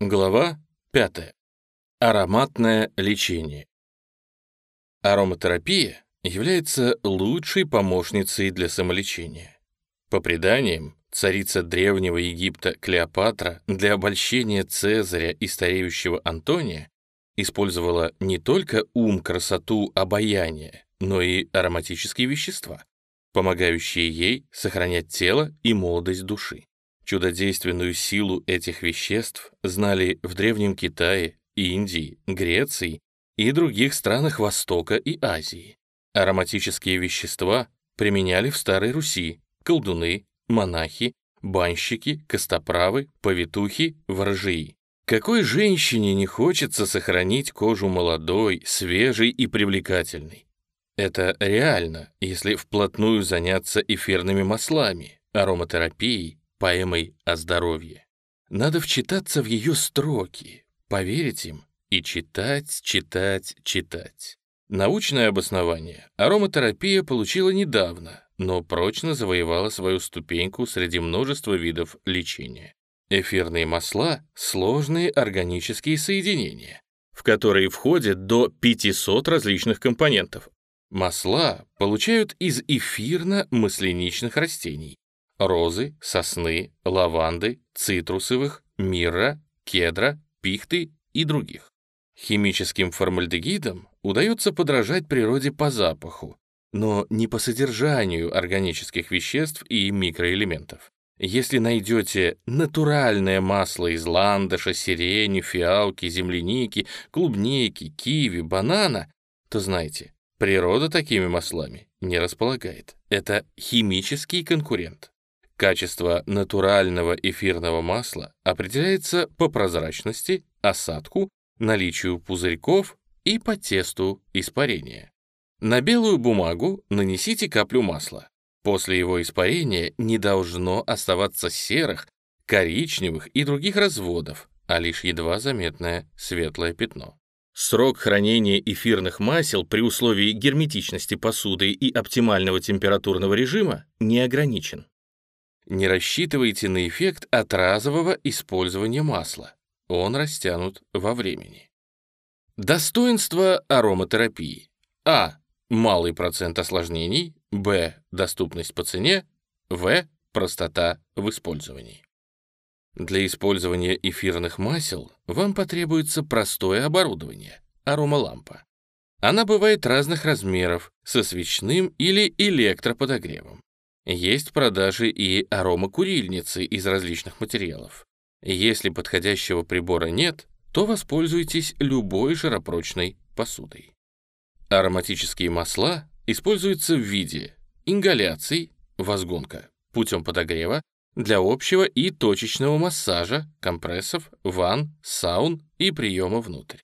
Глава 5. Ароматное лечение. Ароматерапия является лучшей помощницей для самолечения. По преданиям, царица древнего Египта Клеопатра для обольщения Цезаря и стареющего Антония использовала не только ум, красоту, обаяние, но и ароматические вещества, помогающие ей сохранять тело и молодость души. Чудодейственную силу этих веществ знали в Древнем Китае, Индии, Греции и других странах Востока и Азии. Ароматические вещества применяли в Старой Руси колдуны, монахи, банщики, костоправы, повитухи, ворожии. Какой женщине не хочется сохранить кожу молодой, свежей и привлекательной? Это реально, если вплотную заняться эфирными маслами, ароматерапией поэмой о здоровье. Надо вчитаться в ее строки, поверить им и читать, читать, читать. Научное обоснование ароматерапия получила недавно, но прочно завоевала свою ступеньку среди множества видов лечения. Эфирные масла — сложные органические соединения, в которые входят до 500 различных компонентов. Масла получают из эфирно-масляничных растений, розы, сосны, лаванды, цитрусовых, мирра, кедра, пихты и других. Химическим формальдегидам удается подражать природе по запаху, но не по содержанию органических веществ и микроэлементов. Если найдете натуральное масло из ландыша, сирени, фиалки, земляники, клубники, киви, банана, то знайте, природа такими маслами не располагает. Это химический конкурент. Качество натурального эфирного масла определяется по прозрачности, осадку, наличию пузырьков и по тесту испарения. На белую бумагу нанесите каплю масла. После его испарения не должно оставаться серых, коричневых и других разводов, а лишь едва заметное светлое пятно. Срок хранения эфирных масел при условии герметичности посуды и оптимального температурного режима не ограничен. Не рассчитывайте на эффект от разового использования масла. Он растянут во времени. Достоинства ароматерапии. А. Малый процент осложнений. Б. Доступность по цене. В. Простота в использовании. Для использования эфирных масел вам потребуется простое оборудование – аромалампа. Она бывает разных размеров, со свечным или электроподогревом. Есть продажи и аромакурильницы из различных материалов. Если подходящего прибора нет, то воспользуйтесь любой жаропрочной посудой. Ароматические масла используются в виде ингаляций, возгонка, путем подогрева, для общего и точечного массажа, компрессов, ванн, саун и приема внутрь.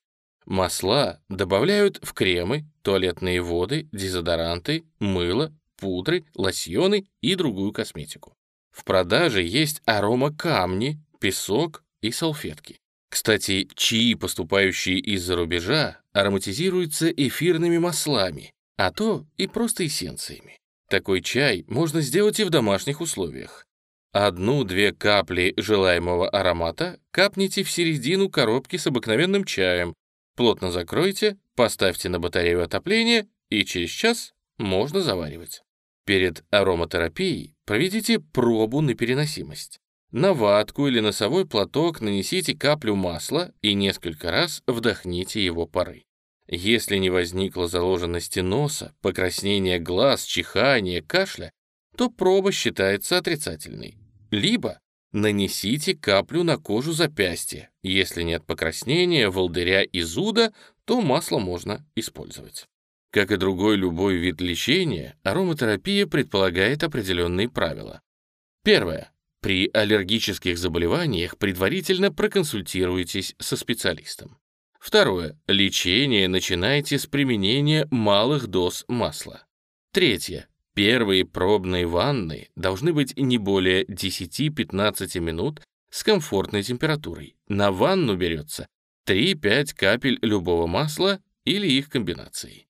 Масла добавляют в кремы, туалетные воды, дезодоранты, мыло, пудры, лосьоны и другую косметику. В продаже есть аромакамни, песок и салфетки. Кстати, чаи, поступающие из-за рубежа, ароматизируются эфирными маслами, а то и просто эссенциями. Такой чай можно сделать и в домашних условиях. Одну-две капли желаемого аромата капните в середину коробки с обыкновенным чаем, плотно закройте, поставьте на батарею отопления и через час можно заваривать. Перед ароматерапией проведите пробу на переносимость. На ватку или носовой платок нанесите каплю масла и несколько раз вдохните его пары. Если не возникло заложенности носа, покраснения глаз, чихания, кашля, то проба считается отрицательной. Либо нанесите каплю на кожу запястья. Если нет покраснения, волдыря и зуда, то масло можно использовать. Как и другой любой вид лечения, ароматерапия предполагает определенные правила. Первое. При аллергических заболеваниях предварительно проконсультируйтесь со специалистом. Второе. Лечение начинайте с применения малых доз масла. Третье. Первые пробные ванны должны быть не более 10-15 минут с комфортной температурой. На ванну берется 3-5 капель любого масла или их комбинаций.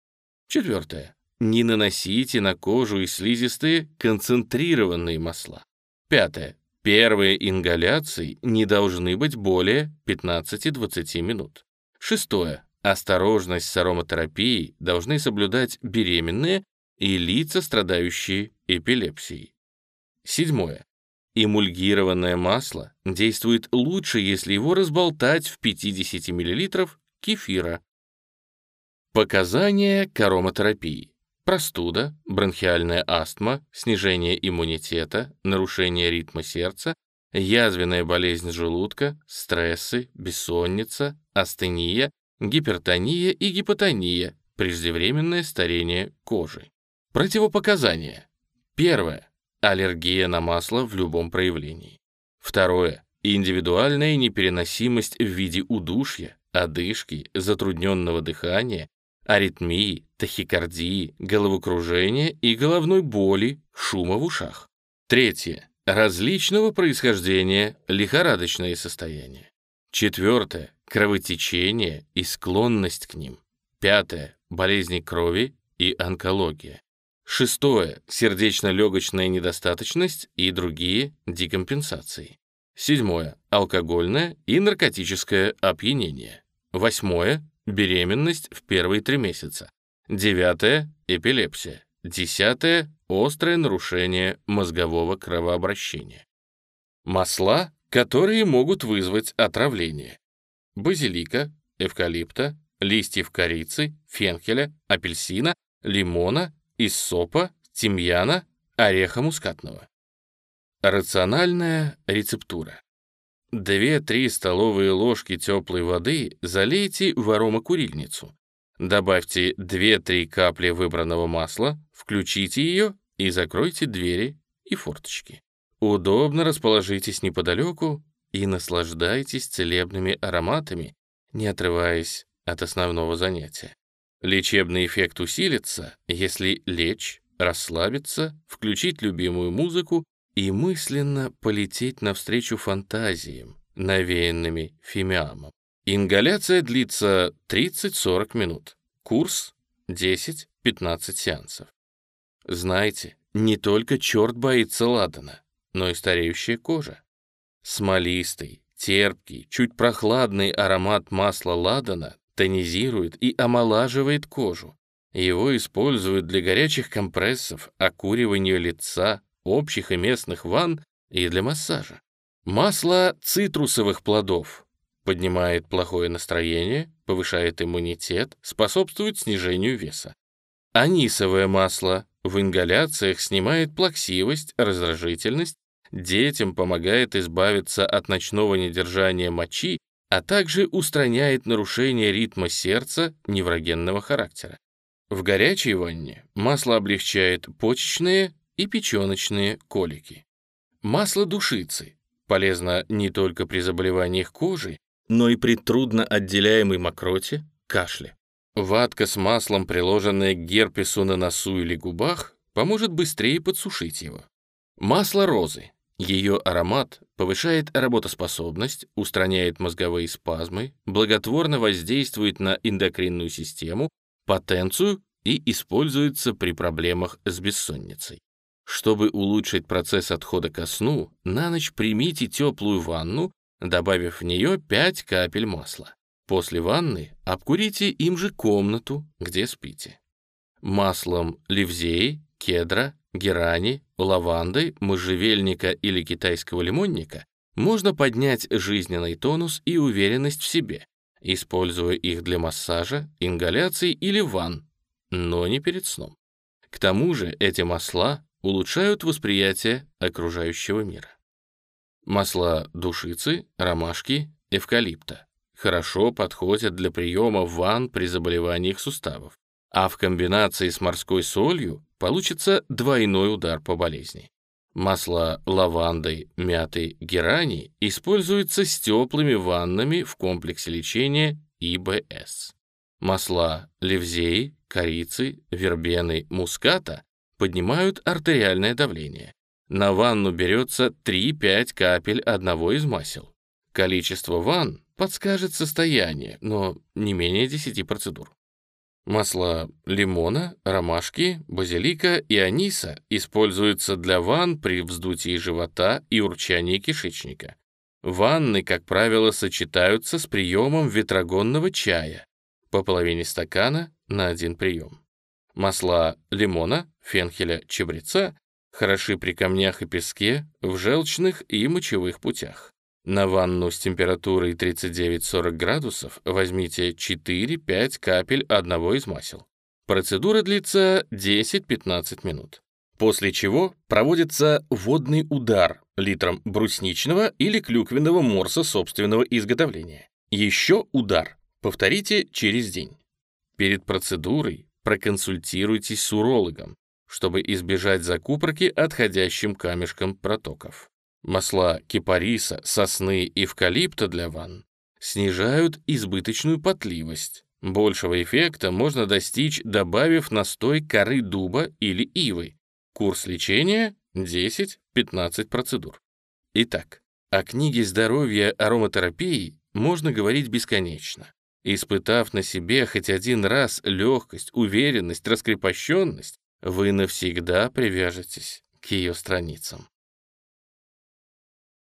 Четвертое. Не наносите на кожу и слизистые концентрированные масла. Пятое. Первые ингаляции не должны быть более 15-20 минут. Шестое. Осторожность с ароматерапией должны соблюдать беременные и лица, страдающие эпилепсией. Седьмое. Эмульгированное масло действует лучше, если его разболтать в 50 мл кефира. Показания к ароматерапии. Простуда, бронхиальная астма, снижение иммунитета, нарушение ритма сердца, язвенная болезнь желудка, стрессы, бессонница, астения, гипертония и гипотония, преждевременное старение кожи. Противопоказания. Первое. Аллергия на масло в любом проявлении. Второе. Индивидуальная непереносимость в виде удушья, одышки, затрудненного дыхания, аритмии, тахикардии, головокружения и головной боли, шума в ушах. Третье. Различного происхождения лихорадочные состояния. Четвертое. Кровотечение и склонность к ним. Пятое. Болезни крови и онкология. Шестое. Сердечно-легочная недостаточность и другие декомпенсации. Седьмое. Алкогольное и наркотическое опьянение. Восьмое беременность в первые три месяца. Девятое – эпилепсия. Десятое – острое нарушение мозгового кровообращения. Масла, которые могут вызвать отравление. Базилика, эвкалипта, листьев корицы, фенхеля, апельсина, лимона, иссопа, тимьяна, ореха мускатного. Рациональная рецептура. 2-3 столовые ложки теплой воды залейте в аромакурильницу. Добавьте 2-3 капли выбранного масла, включите ее и закройте двери и форточки. Удобно расположитесь неподалеку и наслаждайтесь целебными ароматами, не отрываясь от основного занятия. Лечебный эффект усилится, если лечь, расслабиться, включить любимую музыку и мысленно полететь навстречу фантазиям, навеянными фимиамом. Ингаляция длится 30-40 минут. Курс 10-15 сеансов. Знаете, не только черт боится ладана, но и стареющая кожа. Смолистый, терпкий, чуть прохладный аромат масла ладана тонизирует и омолаживает кожу. Его используют для горячих компрессов, окуривания лица, общих и местных ванн и для массажа. Масло цитрусовых плодов поднимает плохое настроение, повышает иммунитет, способствует снижению веса. Анисовое масло в ингаляциях снимает плаксивость, раздражительность, детям помогает избавиться от ночного недержания мочи, а также устраняет нарушение ритма сердца неврогенного характера. В горячей ванне масло облегчает почечные и печеночные колики. Масло душицы полезно не только при заболеваниях кожи, но и при трудно отделяемой мокроте, кашле. Ватка с маслом, приложенная к герпесу на носу или губах, поможет быстрее подсушить его. Масло розы. Ее аромат повышает работоспособность, устраняет мозговые спазмы, благотворно воздействует на эндокринную систему, потенцию и используется при проблемах с бессонницей. Чтобы улучшить процесс отхода ко сну, на ночь примите теплую ванну, добавив в нее 5 капель масла. После ванны обкурите им же комнату, где спите. Маслом ливзеи, кедра, герани, лаванды, можжевельника или китайского лимонника можно поднять жизненный тонус и уверенность в себе, используя их для массажа, ингаляций или ванн, но не перед сном. К тому же эти масла улучшают восприятие окружающего мира. Масла душицы, ромашки, эвкалипта хорошо подходят для приема ванн при заболеваниях суставов, а в комбинации с морской солью получится двойной удар по болезни. Масло лаванды, мяты, герани используются с теплыми ваннами в комплексе лечения ИБС. Масла левзеи, корицы, вербены, муската поднимают артериальное давление. На ванну берется 3-5 капель одного из масел. Количество ванн подскажет состояние, но не менее 10 процедур. Масла лимона, ромашки, базилика и аниса используются для ванн при вздутии живота и урчании кишечника. Ванны, как правило, сочетаются с приемом ветрогонного чая по половине стакана на один прием. Масла лимона, фенхеля, чабреца хороши при камнях и песке, в желчных и мочевых путях. На ванну с температурой 39-40 градусов возьмите 4-5 капель одного из масел. Процедура длится 10-15 минут. После чего проводится водный удар литром брусничного или клюквенного морса собственного изготовления. Еще удар. Повторите через день. Перед процедурой проконсультируйтесь с урологом, чтобы избежать закупорки отходящим камешком протоков. Масла кипариса, сосны и эвкалипта для ванн снижают избыточную потливость. Большего эффекта можно достичь, добавив настой коры дуба или ивы. Курс лечения 10-15 процедур. Итак, о книге здоровья ароматерапии можно говорить бесконечно. Испытав на себе хоть один раз легкость, уверенность, раскрепощенность, вы навсегда привяжетесь к ее страницам.